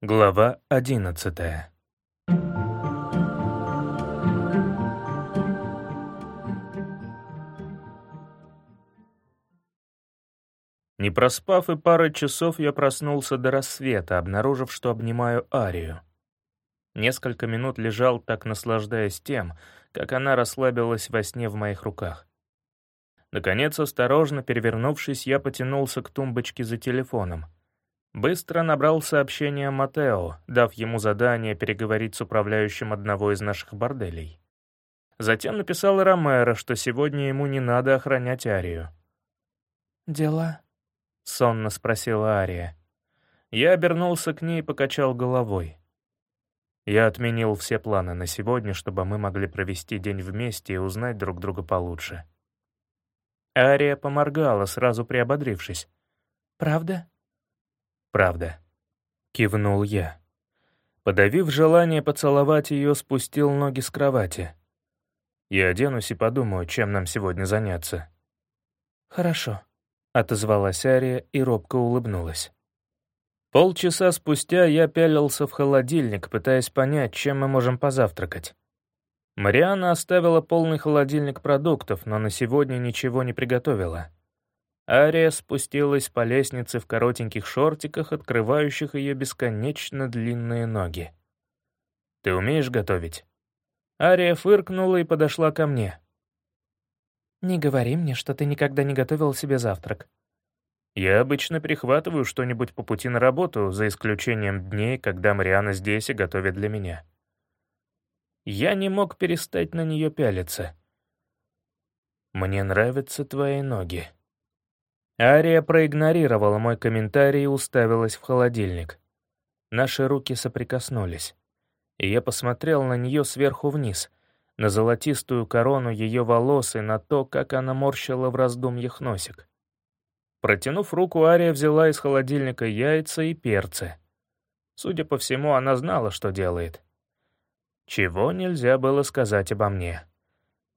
Глава одиннадцатая. Не проспав и пары часов, я проснулся до рассвета, обнаружив, что обнимаю Арию. Несколько минут лежал, так наслаждаясь тем, как она расслабилась во сне в моих руках. Наконец, осторожно перевернувшись, я потянулся к тумбочке за телефоном — Быстро набрал сообщение Матео, дав ему задание переговорить с управляющим одного из наших борделей. Затем написал Ромеро, что сегодня ему не надо охранять Арию. «Дела?» — сонно спросила Ария. Я обернулся к ней и покачал головой. Я отменил все планы на сегодня, чтобы мы могли провести день вместе и узнать друг друга получше. Ария поморгала, сразу приободрившись. «Правда?» Правда», — кивнул я. Подавив желание поцеловать ее, спустил ноги с кровати. Я оденусь и подумаю, чем нам сегодня заняться. «Хорошо», — отозвалась Ария и робко улыбнулась. Полчаса спустя я пялился в холодильник, пытаясь понять, чем мы можем позавтракать. Мариана оставила полный холодильник продуктов, но на сегодня ничего не приготовила. Ария спустилась по лестнице в коротеньких шортиках, открывающих ее бесконечно длинные ноги. «Ты умеешь готовить?» Ария фыркнула и подошла ко мне. «Не говори мне, что ты никогда не готовил себе завтрак». «Я обычно прихватываю что-нибудь по пути на работу, за исключением дней, когда Мариана здесь и готовит для меня». Я не мог перестать на нее пялиться. «Мне нравятся твои ноги», Ария проигнорировала мой комментарий и уставилась в холодильник. Наши руки соприкоснулись. И я посмотрел на нее сверху вниз, на золотистую корону ее волос и на то, как она морщила в раздумьях носик. Протянув руку, Ария взяла из холодильника яйца и перцы. Судя по всему, она знала, что делает. Чего нельзя было сказать обо мне.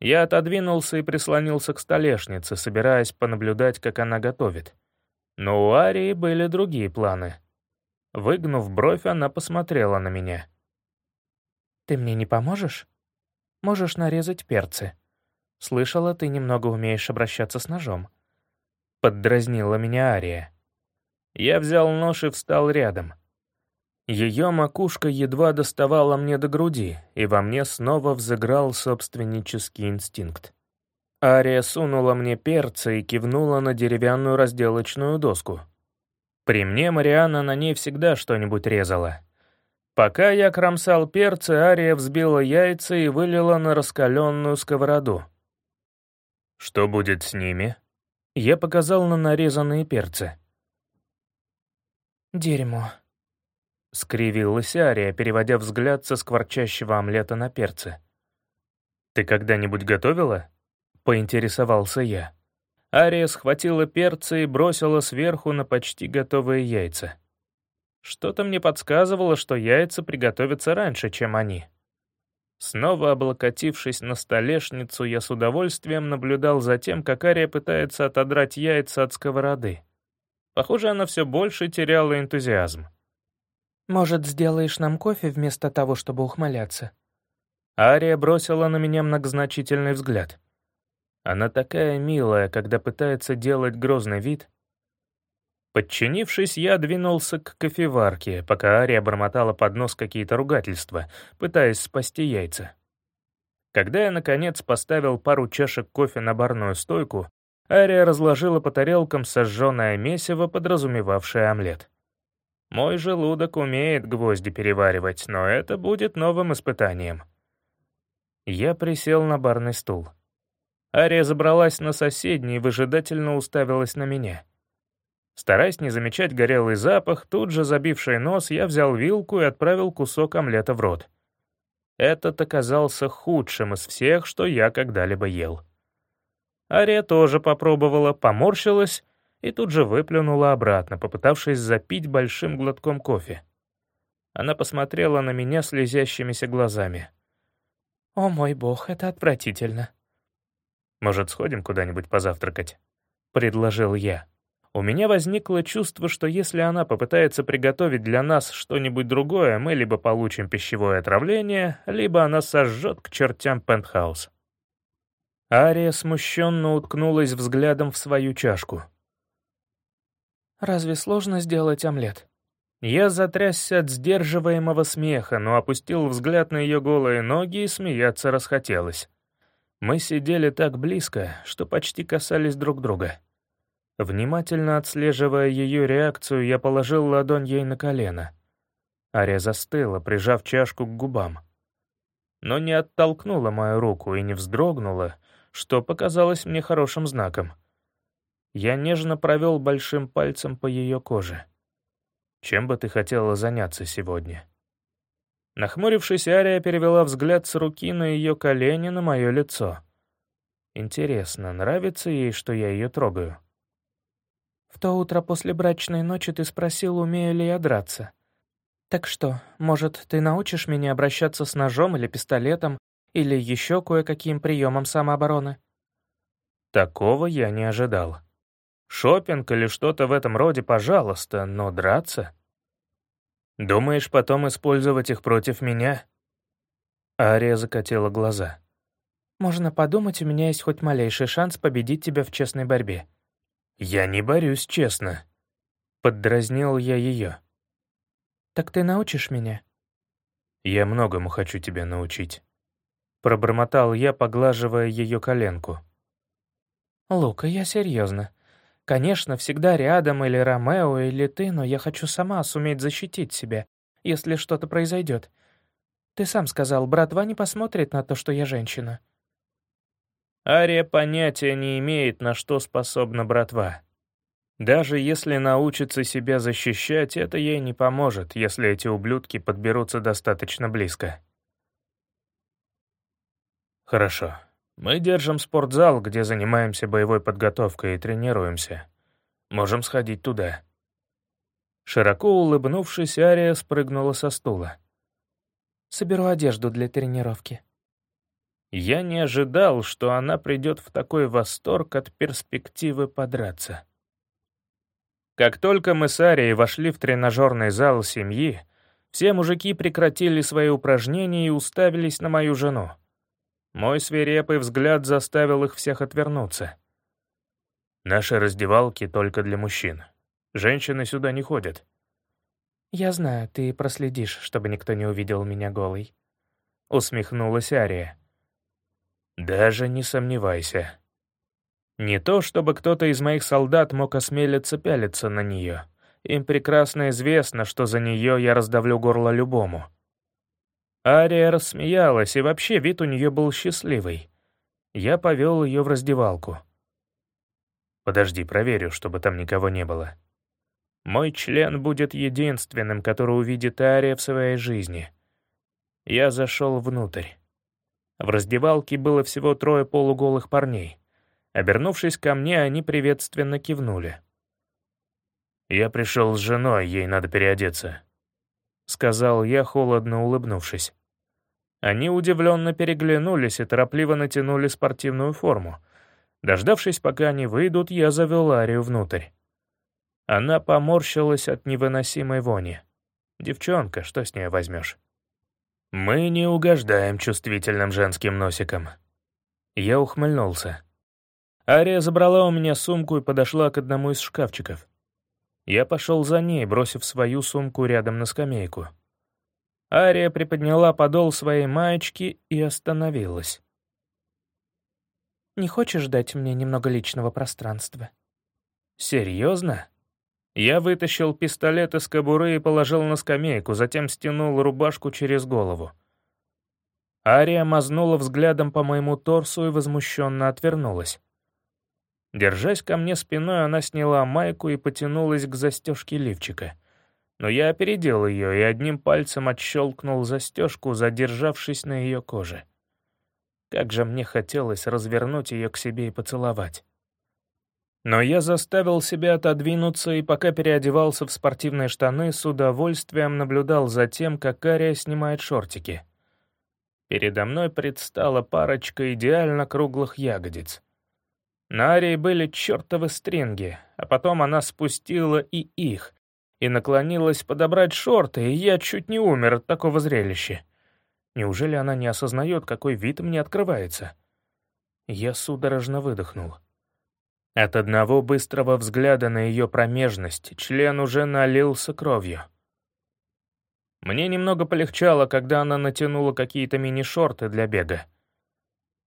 Я отодвинулся и прислонился к столешнице, собираясь понаблюдать, как она готовит. Но у Арии были другие планы. Выгнув бровь, она посмотрела на меня. «Ты мне не поможешь? Можешь нарезать перцы. Слышала, ты немного умеешь обращаться с ножом». Поддразнила меня Ария. Я взял нож и встал рядом. Ее макушка едва доставала мне до груди, и во мне снова взыграл собственнический инстинкт. Ария сунула мне перца и кивнула на деревянную разделочную доску. При мне Мариана на ней всегда что-нибудь резала. Пока я кромсал перцы, Ария взбила яйца и вылила на раскаленную сковороду. «Что будет с ними?» Я показал на нарезанные перцы. «Дерьмо», — скривилась Ария, переводя взгляд со скворчащего омлета на перцы. «Ты когда-нибудь готовила?» — поинтересовался я. Ария схватила перцы и бросила сверху на почти готовые яйца. Что-то мне подсказывало, что яйца приготовятся раньше, чем они. Снова облокотившись на столешницу, я с удовольствием наблюдал за тем, как Ария пытается отодрать яйца от сковороды. Похоже, она все больше теряла энтузиазм. «Может, сделаешь нам кофе вместо того, чтобы ухмыляться?» Ария бросила на меня многозначительный взгляд. Она такая милая, когда пытается делать грозный вид. Подчинившись, я двинулся к кофеварке, пока Ария бормотала под нос какие-то ругательства, пытаясь спасти яйца. Когда я, наконец, поставил пару чашек кофе на барную стойку, Ария разложила по тарелкам сожженное месиво, подразумевавшее омлет. Мой желудок умеет гвозди переваривать, но это будет новым испытанием. Я присел на барный стул. Ария забралась на соседний и выжидательно уставилась на меня. Стараясь не замечать горелый запах, тут же забивший нос, я взял вилку и отправил кусок омлета в рот. Этот оказался худшим из всех, что я когда-либо ел. Ария тоже попробовала, поморщилась и тут же выплюнула обратно, попытавшись запить большим глотком кофе. Она посмотрела на меня слезящимися глазами. «О мой бог, это отвратительно». «Может, сходим куда-нибудь позавтракать?» — предложил я. У меня возникло чувство, что если она попытается приготовить для нас что-нибудь другое, мы либо получим пищевое отравление, либо она сожжет к чертям пентхаус. Ария смущенно уткнулась взглядом в свою чашку. «Разве сложно сделать омлет?» Я затрясся от сдерживаемого смеха, но опустил взгляд на ее голые ноги и смеяться расхотелось. Мы сидели так близко, что почти касались друг друга. Внимательно отслеживая ее реакцию, я положил ладонь ей на колено. Ария застыла, прижав чашку к губам. Но не оттолкнула мою руку и не вздрогнула, что показалось мне хорошим знаком. Я нежно провел большим пальцем по ее коже. Чем бы ты хотела заняться сегодня?» Нахмурившись, Ария перевела взгляд с руки на ее колени на мое лицо. Интересно, нравится ей, что я ее трогаю? В то утро после брачной ночи ты спросил, умею ли я драться. Так что, может, ты научишь меня обращаться с ножом или пистолетом, или еще кое-каким приемом самообороны? Такого я не ожидал. Шопинг или что-то в этом роде, пожалуйста, но драться? Думаешь, потом использовать их против меня?» Ария закатила глаза. «Можно подумать, у меня есть хоть малейший шанс победить тебя в честной борьбе». «Я не борюсь честно», — поддразнил я ее. «Так ты научишь меня?» «Я многому хочу тебя научить», — пробормотал я, поглаживая ее коленку. «Лука, я серьезно. Конечно, всегда рядом или Ромео, или ты, но я хочу сама суметь защитить себя, если что-то произойдет. Ты сам сказал, братва не посмотрит на то, что я женщина». Ария понятия не имеет, на что способна братва. Даже если научится себя защищать, это ей не поможет, если эти ублюдки подберутся достаточно близко. Хорошо. Мы держим спортзал, где занимаемся боевой подготовкой и тренируемся. Можем сходить туда». Широко улыбнувшись, Ария спрыгнула со стула. «Соберу одежду для тренировки». Я не ожидал, что она придет в такой восторг от перспективы подраться. Как только мы с Арией вошли в тренажерный зал семьи, все мужики прекратили свои упражнения и уставились на мою жену. Мой свирепый взгляд заставил их всех отвернуться. Наши раздевалки только для мужчин. Женщины сюда не ходят. «Я знаю, ты проследишь, чтобы никто не увидел меня голой», — усмехнулась Ария. «Даже не сомневайся. Не то, чтобы кто-то из моих солдат мог осмелиться пялиться на нее. Им прекрасно известно, что за нее я раздавлю горло любому. Ария рассмеялась, и вообще вид у нее был счастливый. Я повел ее в раздевалку. «Подожди, проверю, чтобы там никого не было. Мой член будет единственным, который увидит Ария в своей жизни». Я зашел внутрь. В раздевалке было всего трое полуголых парней. Обернувшись ко мне, они приветственно кивнули. «Я пришел с женой, ей надо переодеться», — сказал я, холодно улыбнувшись. Они удивленно переглянулись и торопливо натянули спортивную форму. Дождавшись, пока они выйдут, я завел Арию внутрь. Она поморщилась от невыносимой вони. Девчонка, что с ней возьмешь? Мы не угождаем чувствительным женским носиком. Я ухмыльнулся. Ария забрала у меня сумку и подошла к одному из шкафчиков. Я пошел за ней, бросив свою сумку рядом на скамейку. Ария приподняла подол своей маечки и остановилась. «Не хочешь дать мне немного личного пространства?» «Серьезно?» Я вытащил пистолет из кобуры и положил на скамейку, затем стянул рубашку через голову. Ария мазнула взглядом по моему торсу и возмущенно отвернулась. Держась ко мне спиной, она сняла майку и потянулась к застежке лифчика. Но я опередил ее и одним пальцем отщелкнул застежку, задержавшись на ее коже. Как же мне хотелось развернуть ее к себе и поцеловать. Но я заставил себя отодвинуться и пока переодевался в спортивные штаны, с удовольствием наблюдал за тем, как Ария снимает шортики. Передо мной предстала парочка идеально круглых ягодиц — На Арии были чертовы стринги, а потом она спустила и их, и наклонилась подобрать шорты, и я чуть не умер от такого зрелища. Неужели она не осознает, какой вид мне открывается? Я судорожно выдохнул. От одного быстрого взгляда на ее промежность член уже налился кровью. Мне немного полегчало, когда она натянула какие-то мини-шорты для бега.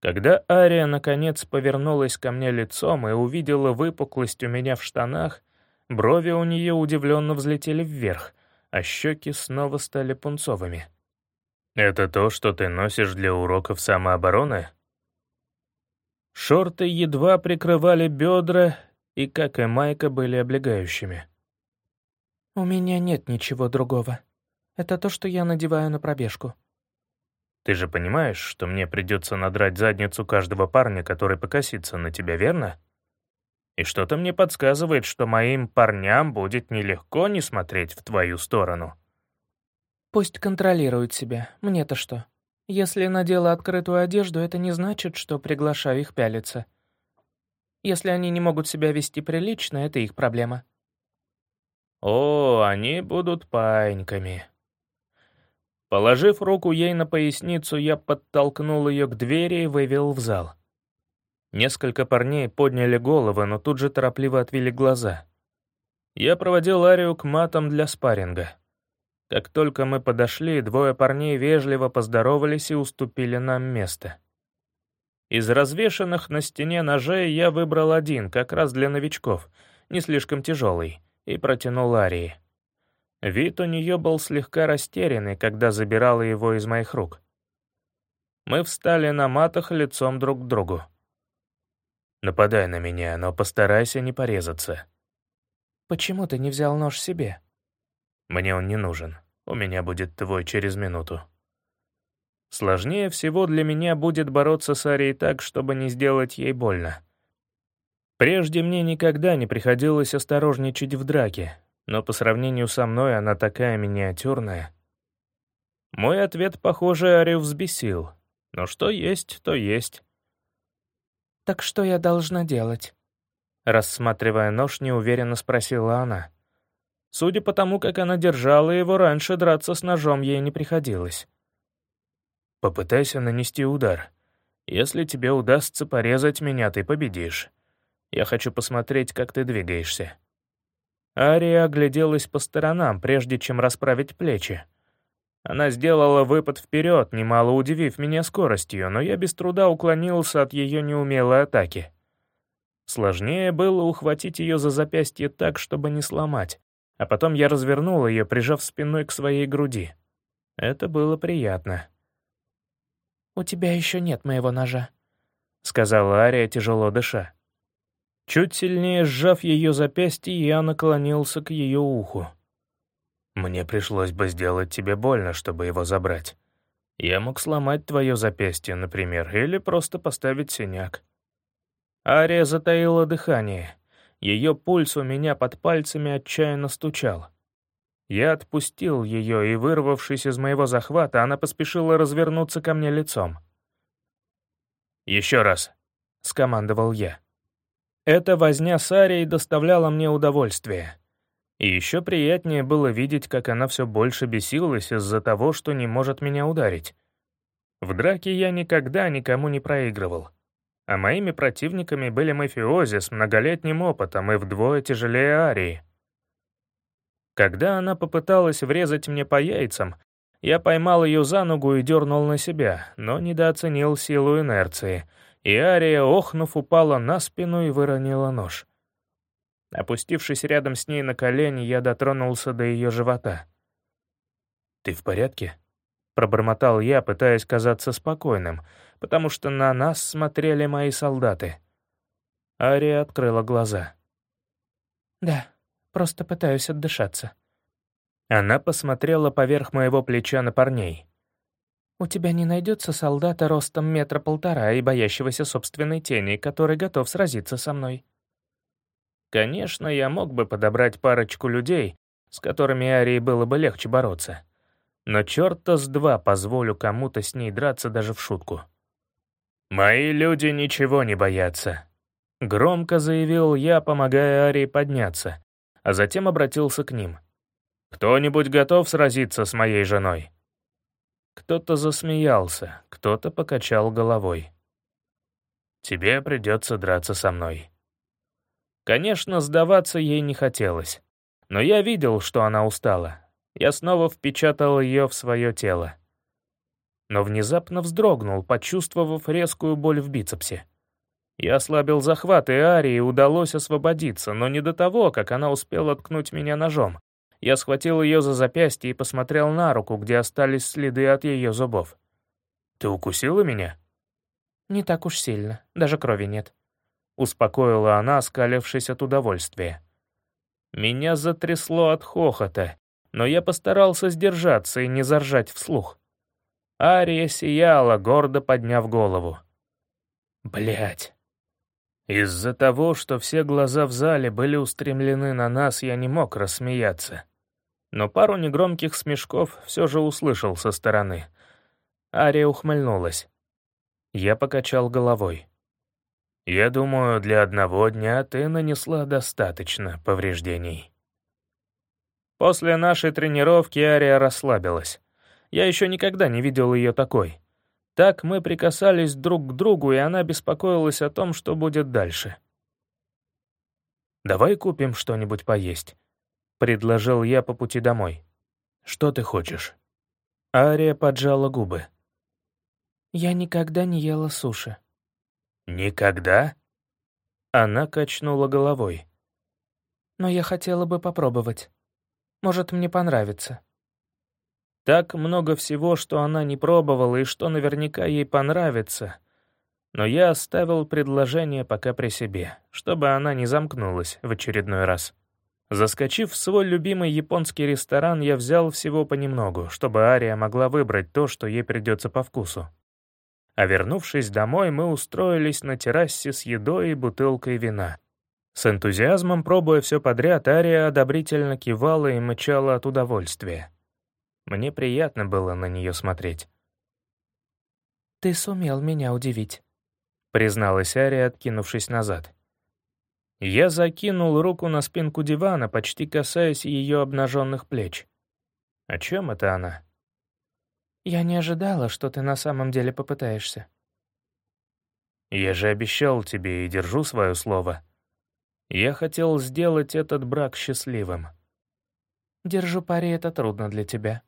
Когда Ария наконец повернулась ко мне лицом и увидела выпуклость у меня в штанах, брови у нее удивленно взлетели вверх, а щеки снова стали пунцовыми. «Это то, что ты носишь для уроков самообороны?» Шорты едва прикрывали бедра и, как и майка, были облегающими. «У меня нет ничего другого. Это то, что я надеваю на пробежку», ты же понимаешь, что мне придется надрать задницу каждого парня, который покосится на тебя, верно? И что-то мне подсказывает, что моим парням будет нелегко не смотреть в твою сторону. Пусть контролируют себя, мне-то что? Если надела открытую одежду, это не значит, что приглашаю их пялиться. Если они не могут себя вести прилично, это их проблема. О, они будут паиньками. Положив руку ей на поясницу, я подтолкнул ее к двери и вывел в зал. Несколько парней подняли головы, но тут же торопливо отвели глаза. Я проводил Арию к матам для спарринга. Как только мы подошли, двое парней вежливо поздоровались и уступили нам место. Из развешанных на стене ножей я выбрал один, как раз для новичков, не слишком тяжелый, и протянул Арии. Вид у нее был слегка растерянный, когда забирала его из моих рук. Мы встали на матах лицом друг к другу. «Нападай на меня, но постарайся не порезаться». «Почему ты не взял нож себе?» «Мне он не нужен. У меня будет твой через минуту». Сложнее всего для меня будет бороться с Арией так, чтобы не сделать ей больно. Прежде мне никогда не приходилось осторожничать в драке, но по сравнению со мной она такая миниатюрная. Мой ответ, похоже, Арию взбесил. Но что есть, то есть. «Так что я должна делать?» Рассматривая нож, неуверенно спросила она. Судя по тому, как она держала его, раньше драться с ножом ей не приходилось. «Попытайся нанести удар. Если тебе удастся порезать меня, ты победишь. Я хочу посмотреть, как ты двигаешься». Ария огляделась по сторонам, прежде чем расправить плечи. Она сделала выпад вперед, немало удивив меня скоростью, но я без труда уклонился от ее неумелой атаки. Сложнее было ухватить ее за запястье так, чтобы не сломать, а потом я развернул ее, прижав спиной к своей груди. Это было приятно. «У тебя еще нет моего ножа», — сказала Ария, тяжело дыша. Чуть сильнее сжав ее запястье, я наклонился к ее уху. «Мне пришлось бы сделать тебе больно, чтобы его забрать. Я мог сломать твое запястье, например, или просто поставить синяк». Ария затаила дыхание. Ее пульс у меня под пальцами отчаянно стучал. Я отпустил ее, и, вырвавшись из моего захвата, она поспешила развернуться ко мне лицом. «Еще раз», — скомандовал я. Эта возня с Арией доставляла мне удовольствие. И еще приятнее было видеть, как она все больше бесилась из-за того, что не может меня ударить. В драке я никогда никому не проигрывал. А моими противниками были мафиози с многолетним опытом и вдвое тяжелее Арии. Когда она попыталась врезать мне по яйцам, я поймал ее за ногу и дернул на себя, но недооценил силу инерции — и Ария, охнув, упала на спину и выронила нож. Опустившись рядом с ней на колени, я дотронулся до ее живота. «Ты в порядке?» — пробормотал я, пытаясь казаться спокойным, потому что на нас смотрели мои солдаты. Ария открыла глаза. «Да, просто пытаюсь отдышаться». Она посмотрела поверх моего плеча на парней. У тебя не найдется солдата ростом метра полтора и боящегося собственной тени, который готов сразиться со мной. Конечно, я мог бы подобрать парочку людей, с которыми Арии было бы легче бороться. Но черта с два позволю кому-то с ней драться даже в шутку. «Мои люди ничего не боятся», — Громко заявил я, помогая Арии подняться, а затем обратился к ним. «Кто-нибудь готов сразиться с моей женой?» Кто-то засмеялся, кто-то покачал головой. «Тебе придется драться со мной». Конечно, сдаваться ей не хотелось, но я видел, что она устала. Я снова впечатал ее в свое тело. Но внезапно вздрогнул, почувствовав резкую боль в бицепсе. Я ослабил захват, и Арии удалось освободиться, но не до того, как она успела ткнуть меня ножом. Я схватил ее за запястье и посмотрел на руку, где остались следы от ее зубов. «Ты укусила меня?» «Не так уж сильно, даже крови нет», — успокоила она, скалившись от удовольствия. Меня затрясло от хохота, но я постарался сдержаться и не заржать вслух. Ария сияла, гордо подняв голову. Блять. Из-за того, что все глаза в зале были устремлены на нас, я не мог рассмеяться. Но пару негромких смешков все же услышал со стороны. Ария ухмыльнулась. Я покачал головой. «Я думаю, для одного дня ты нанесла достаточно повреждений». После нашей тренировки Ария расслабилась. Я еще никогда не видел ее такой. Так мы прикасались друг к другу, и она беспокоилась о том, что будет дальше. «Давай купим что-нибудь поесть», — предложил я по пути домой. «Что ты хочешь?» Ария поджала губы. «Я никогда не ела суши». «Никогда?» Она качнула головой. «Но я хотела бы попробовать. Может, мне понравится». Так много всего, что она не пробовала и что наверняка ей понравится. Но я оставил предложение пока при себе, чтобы она не замкнулась в очередной раз. Заскочив в свой любимый японский ресторан, я взял всего понемногу, чтобы Ария могла выбрать то, что ей придется по вкусу. А вернувшись домой, мы устроились на террасе с едой и бутылкой вина. С энтузиазмом пробуя все подряд, Ария одобрительно кивала и мычала от удовольствия. Мне приятно было на нее смотреть. «Ты сумел меня удивить», — призналась Ария, откинувшись назад. Я закинул руку на спинку дивана, почти касаясь ее обнаженных плеч. О чем это она? «Я не ожидала, что ты на самом деле попытаешься». «Я же обещал тебе и держу свое слово. Я хотел сделать этот брак счастливым». «Держу пари, это трудно для тебя»,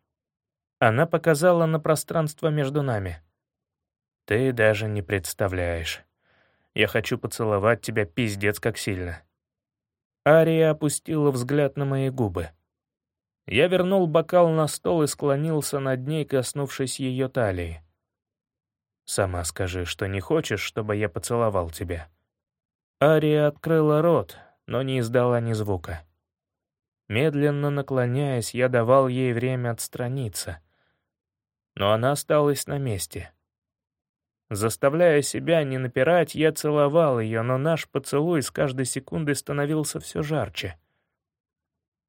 она показала на пространство между нами. «Ты даже не представляешь. Я хочу поцеловать тебя пиздец как сильно». Ария опустила взгляд на мои губы. Я вернул бокал на стол и склонился над ней, коснувшись ее талии. «Сама скажи, что не хочешь, чтобы я поцеловал тебя». Ария открыла рот, но не издала ни звука. Медленно наклоняясь, я давал ей время отстраниться но она осталась на месте. Заставляя себя не напирать, я целовал ее, но наш поцелуй с каждой секундой становился все жарче.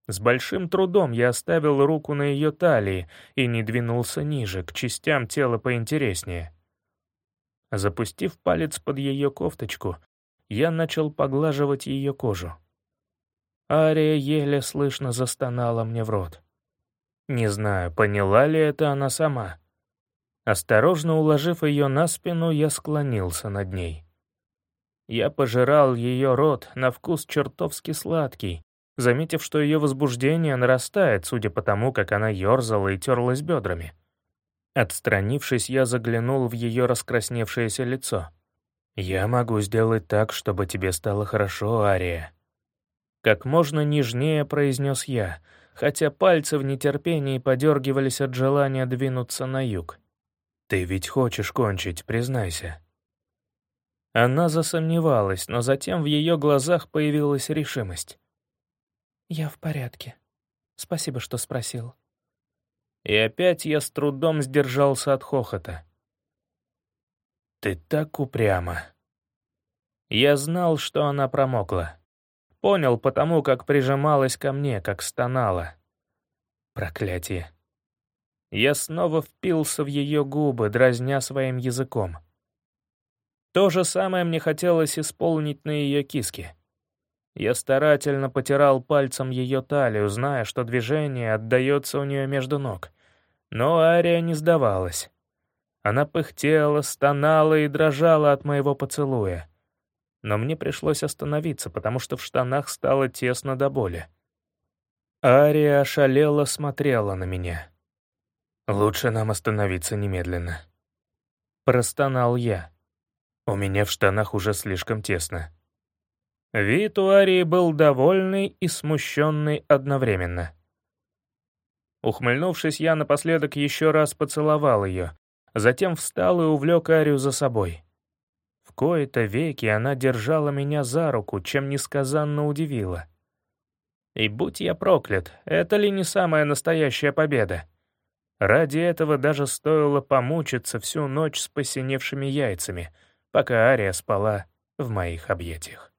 С большим трудом я оставил руку на ее талии и не двинулся ниже, к частям тела поинтереснее. Запустив палец под ее кофточку, я начал поглаживать ее кожу. Ария еле слышно застонала мне в рот. Не знаю, поняла ли это она сама. Осторожно уложив ее на спину, я склонился над ней. Я пожирал ее рот, на вкус чертовски сладкий, заметив, что ее возбуждение нарастает, судя по тому, как она ерзала и терлась бедрами. Отстранившись, я заглянул в ее раскрасневшееся лицо. «Я могу сделать так, чтобы тебе стало хорошо, Ария». Как можно нежнее произнес я — хотя пальцы в нетерпении подергивались от желания двинуться на юг. «Ты ведь хочешь кончить, признайся». Она засомневалась, но затем в ее глазах появилась решимость. «Я в порядке. Спасибо, что спросил». И опять я с трудом сдержался от хохота. «Ты так упряма». Я знал, что она промокла. Понял потому, как прижималась ко мне, как стонала. Проклятие. Я снова впился в ее губы, дразня своим языком. То же самое мне хотелось исполнить на ее киске. Я старательно потирал пальцем ее талию, зная, что движение отдается у нее между ног. Но Ария не сдавалась. Она пыхтела, стонала и дрожала от моего поцелуя. Но мне пришлось остановиться, потому что в штанах стало тесно до боли. Ария ошалела смотрела на меня. «Лучше нам остановиться немедленно». Простонал я. У меня в штанах уже слишком тесно. Вид у Арии был довольный и смущенный одновременно. Ухмыльнувшись, я напоследок еще раз поцеловал ее, затем встал и увлек Арию за собой. В кои-то веки она держала меня за руку, чем несказанно удивила. И будь я проклят, это ли не самая настоящая победа? Ради этого даже стоило помучиться всю ночь с посиневшими яйцами — пока Ария спала в моих объятиях.